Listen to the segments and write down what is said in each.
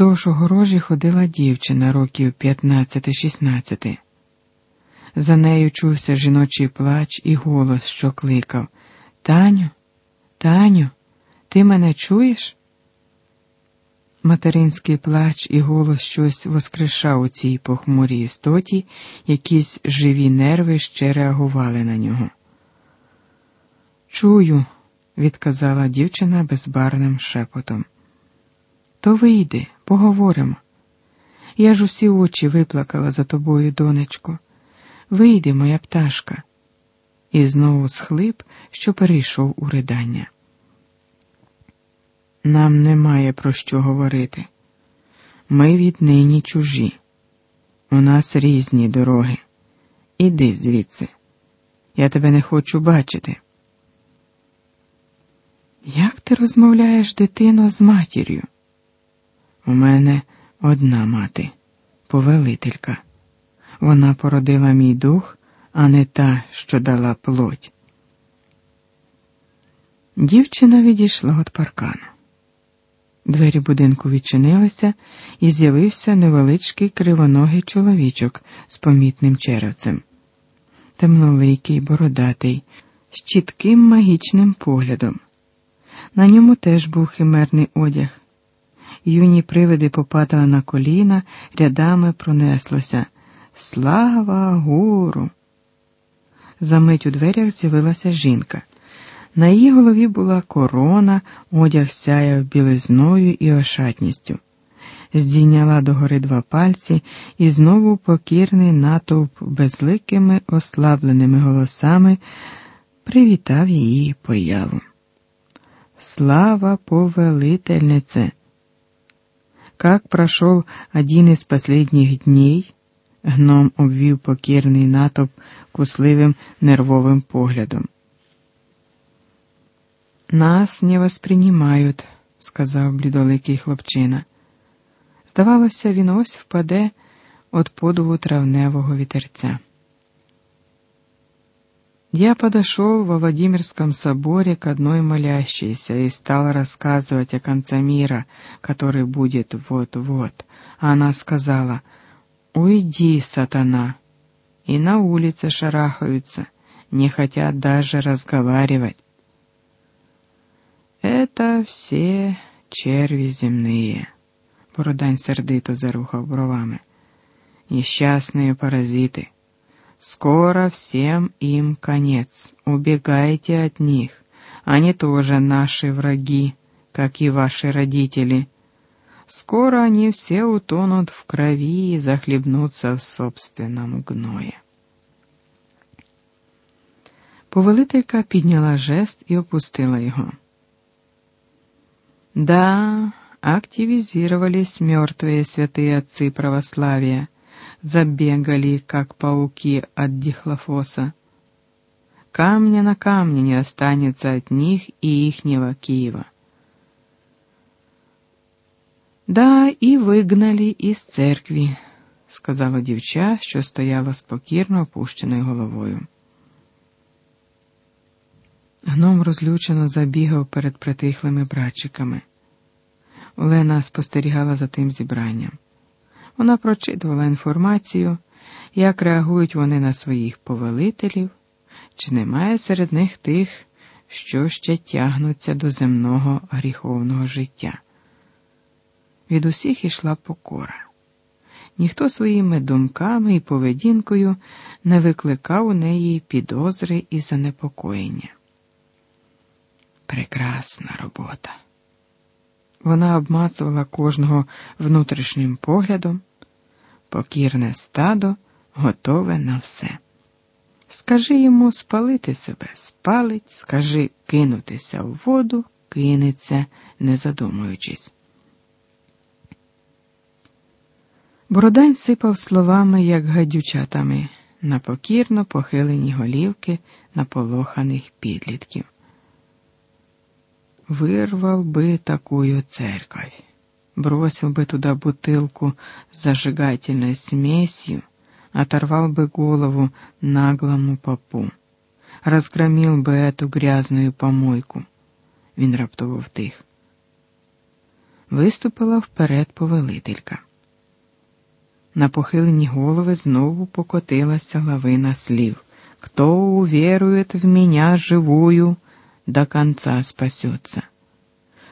Вздовж огорожі ходила дівчина років 15-16. За нею чувся жіночий плач і голос, що кликав Таню, Таню, ти мене чуєш? Материнський плач і голос щось воскрешав у цій похмурій істоті, якісь живі нерви ще реагували на нього. Чую, відказала дівчина безбарним шепотом. То вийди, поговоримо. Я ж усі очі виплакала за тобою, донечко. Вийди, моя пташка. І знову схлип, що перейшов у ридання. Нам немає про що говорити. Ми віднині чужі. У нас різні дороги. Іди звідси. Я тебе не хочу бачити. Як ти розмовляєш, дитино, з матір'ю? У мене одна мати, повелителька. Вона породила мій дух, а не та, що дала плоть. Дівчина відійшла від паркану. Двері будинку відчинилися, і з'явився невеличкий кривоногий чоловічок з помітним черевцем, темноликий, бородатий, з чітким магічним поглядом. На ньому теж був химерний одяг. Юні привиди попадали на коліна, рядами пронеслося. Слава гуру! Замить у дверях з'явилася жінка. На її голові була корона, одяг сяяв білизною і ошатністю. Здійняла догори два пальці, і знову покірний натовп безликими ослабленими голосами привітав її появу. Слава повелительнице! Как прошел один из последних дней, гном обвів покірний натовп кусливим нервовим поглядом. Нас не восприймають, сказав блідоликий хлопчина. Здавалося, він ось впаде від подуву травневого вітерця. Я подошел в Владимирском соборе к одной молящейся и стал рассказывать о конце мира, который будет вот-вот. Она сказала, «Уйди, сатана!» И на улице шарахаются, не хотят даже разговаривать. Это все черви земные. Бородань сердито зарухав бровами. Несчастные паразиты. Скоро всем им конец. Убегайте от них. Они тоже наши враги, как и ваши родители. Скоро они все утонут в крови и захлебнутся в собственном гное. Повелителька підняла жест і опустила його. Да, активизировались мертвые святые отцы православия, забегали, как пауки от дихлофоса. Камня на камне не останется от них и ихнего Киева. Да, і вигнали із церкві, сказала дівча, що стояла спокірно опущеною головою. Гном розлючено забігав перед притихлими братчиками. Олена спостерігала за тим зібранням. Вона прочитувала інформацію, як реагують вони на своїх повелителів, чи немає серед них тих, що ще тягнуться до земного гріховного життя. Від усіх ішла покора. Ніхто своїми думками і поведінкою не викликав у неї підозри і занепокоєння. Прекрасна робота. Вона обмацувала кожного внутрішнім поглядом, покірне стадо готове на все. Скажи йому спалити себе, спалить, скажи кинутися в воду, кинеться, не задумуючись. Бородань сипав словами, як гадючатами, на покірно похилені голівки наполоханих підлітків Вырвал бы такую церковь, бросил бы туда бутылку с зажигательной смесью, оторвал бы голову наглому попу, разгромил бы эту грязную помойку. Він раптово втих. виступила вперед повелителька. На похилені голови знову покотилася лавина слів. Хто уверует в меня живую, До конца спасется.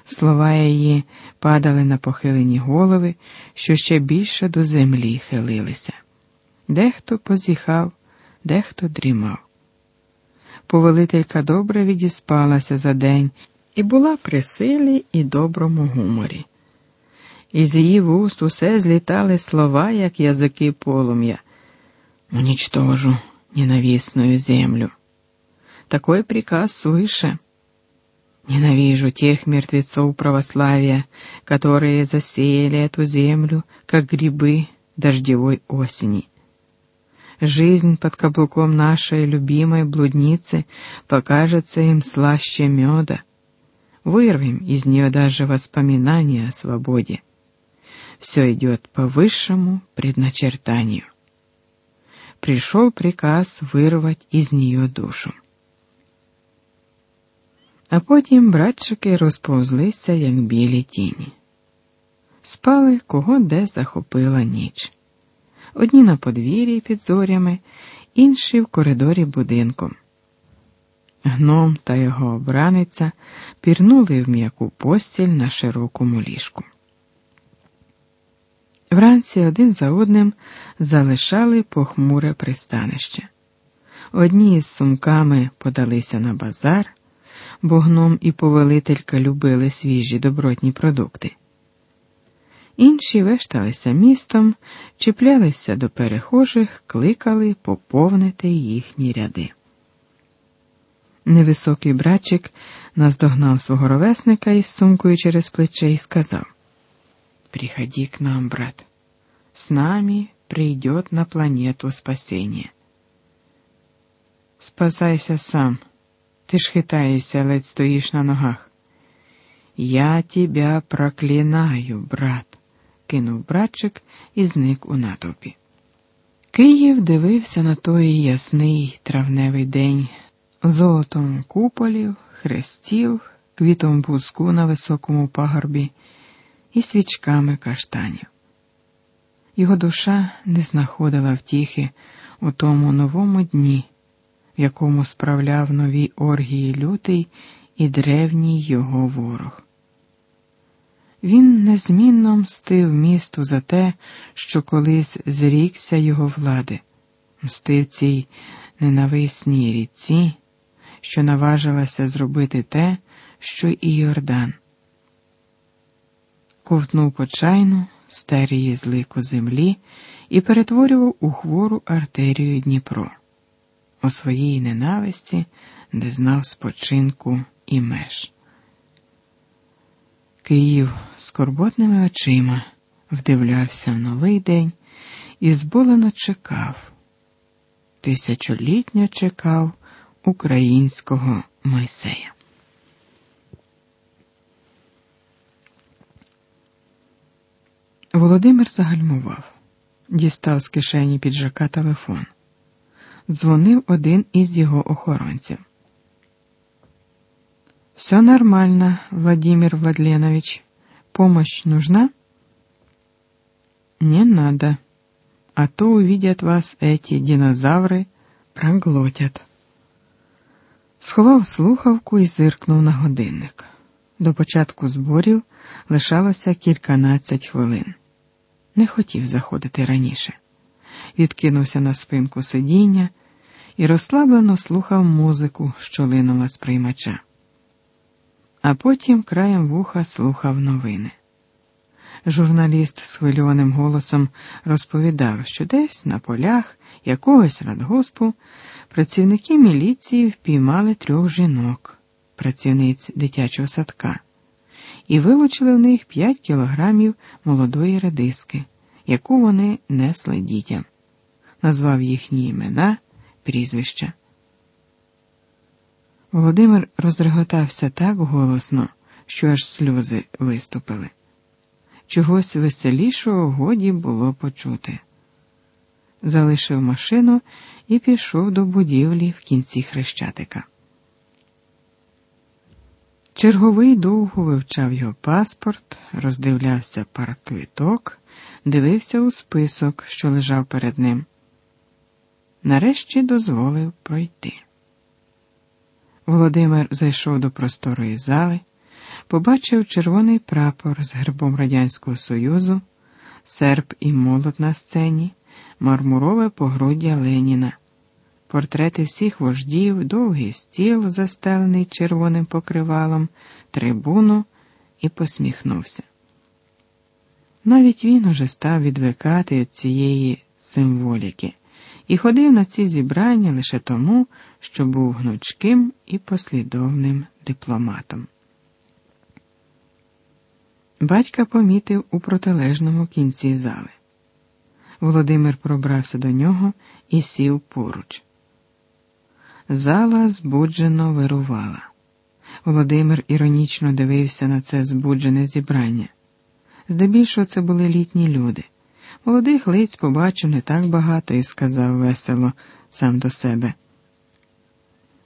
Слова її падали на похилені голови, що ще більше до землі хилилися. Дехто позіхав, дехто дрімав. Повелителька добре відіспалася за день і була при силі і доброму гуморі. Із її вуст усе злітали слова, як язики полум'я. Уничтожу ненавистную землю. Такой приказ свыше. Ненавижу тех мертвецов православия, которые засеяли эту землю, как грибы дождевой осени. Жизнь под каблуком нашей любимой блудницы покажется им слаще меда. Вырвем из нее даже воспоминания о свободе. Все идет по высшему предначертанию. Пришел приказ вырвать из нее душу. А потім братчики розповзлися, як білі тіні. Спали, кого де захопила ніч. Одні на подвір'ї під зорями, інші в коридорі будинку. Гном та його обраниця пірнули в м'яку постіль на широкому ліжку. Вранці один за одним залишали похмуре пристанище. Одні із сумками подалися на базар, бо гном і повелителька любили свіжі добротні продукти. Інші вешталися містом, чіплялися до перехожих, кликали поповнити їхні ряди. Невисокий братчик наздогнав свого ровесника із сумкою через плече і сказав Приходи к нам, брат. С нами придет на планету спасение. Спасайся сам. Ти ж хитаєшся, ледь стоїш на ногах. Я тебя проклинаю, брат, кинув братчик і зник у натовпі. Київ дивився на той ясний травневий день золотом куполів, хрестів, квітом бузку на високому пагорбі і свічками каштанів. Його душа не знаходила втіхи у тому новому дні, в якому справляв нові оргії лютий і древній його ворог. Він незмінно мстив місту за те, що колись зрікся його влади, мстив цій ненависній ріці, що наважилася зробити те, що і Йордан. Ковтнув по чайну, стер її з землі і перетворював у хвору артерію Дніпро, у своїй ненависті, де знав спочинку і меж. Київ скорботними очима вдивлявся в новий день і зболено чекав, тисячолітньо чекав українського Мойсея. Володимир загальмував, дістав з кишені піджака телефон. Дзвонив один із його охоронців. Все нормально, Владимир Владленович. Помощь нужна? Не надо. А то увидят вас эти динозаври, проглотять. Сховав слухавку і зиркнув на годинник. До початку зборів лишалося кільканадцять хвилин. Не хотів заходити раніше. Відкинувся на спинку сидіння і розслаблено слухав музику, що линула з приймача. А потім краєм вуха слухав новини. Журналіст схвильованим голосом розповідав, що десь на полях якогось радгоспу працівники міліції впіймали трьох жінок, працівниць дитячого садка і вилучили в них 5 кілограмів молодої редиски, яку вони несли дітям, назвав їхні імена, прізвища. Володимир розреготався так голосно, що аж сльози виступили. Чогось веселішого годі було почути. Залишив машину і пішов до будівлі в кінці хрещатика. Черговий довго вивчав його паспорт, роздивлявся партквиток, дивився у список, що лежав перед ним. Нарешті дозволив пройти. Володимир зайшов до просторої зали, побачив червоний прапор з гербом Радянського Союзу, серп і молот на сцені, мармурове погруддя Леніна, портрети всіх вождів, довгий стіл, застелений червоним покривалом, трибуну і посміхнувся. Навіть він уже став відвикати від цієї символіки і ходив на ці зібрання лише тому, що був гнучким і послідовним дипломатом. Батька помітив у протилежному кінці зали. Володимир пробрався до нього і сів поруч. Зала збуджено вирувала. Володимир іронічно дивився на це збуджене зібрання. Здебільшого це були літні люди. Молодих лиць побачив не так багато і сказав весело сам до себе.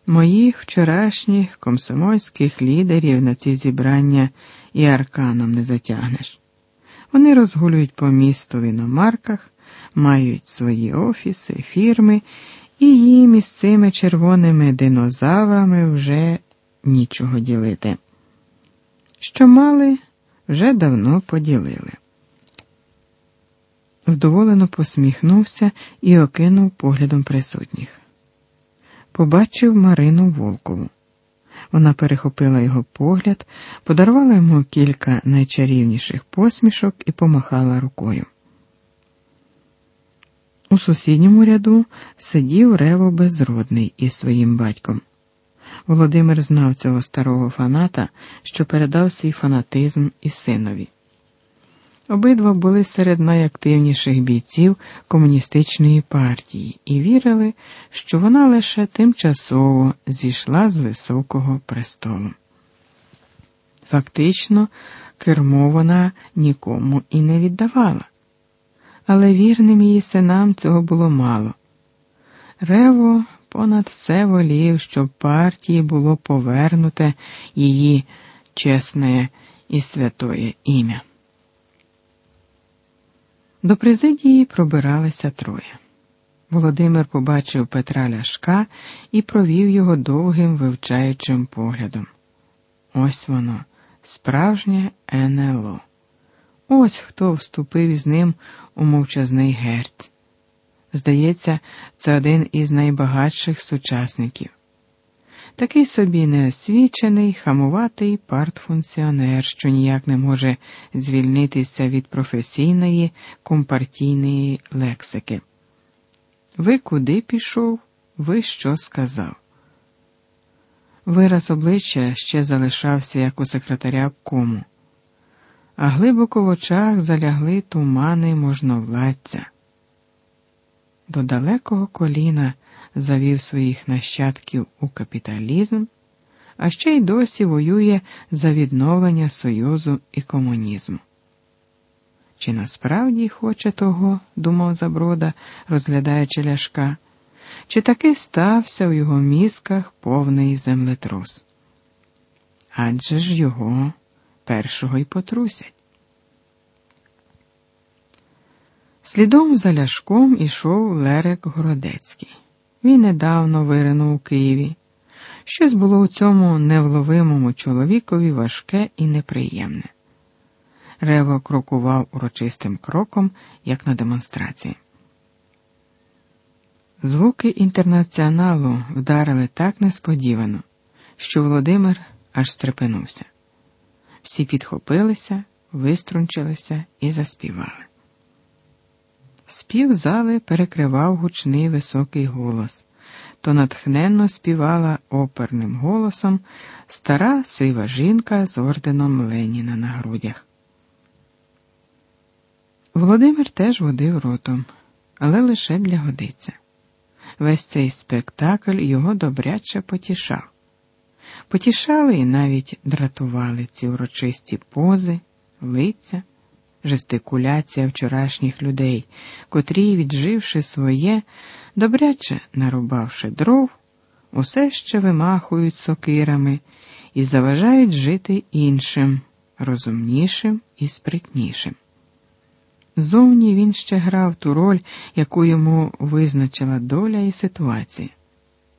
Моїх вчорашніх комсомольських лідерів на ці зібрання і арканом не затягнеш. Вони розгулюють по місту в іномарках, мають свої офіси, фірми, і їм із цими червоними динозаврами вже нічого ділити. Що мали, вже давно поділили. Вдоволено посміхнувся і окинув поглядом присутніх. Побачив Марину Волкову. Вона перехопила його погляд, подарувала йому кілька найчарівніших посмішок і помахала рукою. У сусідньому ряду сидів Рево безродний із своїм батьком. Володимир знав цього старого фаната, що передав свій фанатизм і синові. Обидва були серед найактивніших бійців комуністичної партії і вірили, що вона лише тимчасово зійшла з високого престолу. Фактично, кермо вона нікому і не віддавала, але вірним її синам цього було мало. Рево понад все волів, щоб партії було повернуте її чесне і святоє ім'я. До президії пробиралися троє. Володимир побачив Петра Ляшка і провів його довгим вивчаючим поглядом. Ось воно, справжнє НЛО. Ось хто вступив із ним у мовчазний герць. Здається, це один із найбагатших сучасників. Такий собі неосвічений, хамуватий партфункціонер, що ніяк не може звільнитися від професійної компартійної лексики. Ви куди пішов, ви що сказав? Вираз обличчя ще залишався як у секретаря кому, а глибоко в очах залягли тумани можновладця. До далекого коліна завів своїх нащадків у капіталізм, а ще й досі воює за відновлення Союзу і комунізму. Чи насправді хоче того, думав Заброда, розглядаючи ляшка, чи таки стався у його мізках повний землетрус? Адже ж його першого й потрусять. Слідом за ляшком ішов Лерик Городецький. Він недавно виринув у Києві. Щось було у цьому невловимому чоловікові важке і неприємне. Рево крокував урочистим кроком, як на демонстрації. Звуки інтернаціоналу вдарили так несподівано, що Володимир аж стрепенувся. Всі підхопилися, виструнчилися і заспівали. Спів зали перекривав гучний високий голос, то натхненно співала оперним голосом стара сива жінка з орденом Леніна на грудях. Володимир теж водив ротом, але лише для годиця. Весь цей спектакль його добряче потішав. Потішали і навіть дратували ці урочисті пози, лиця жестикуляція вчорашніх людей, котрі, відживши своє, добряче нарубавши дров, усе ще вимахують сокирами і заважають жити іншим, розумнішим і спритнішим. Зовні він ще грав ту роль, яку йому визначила доля і ситуація.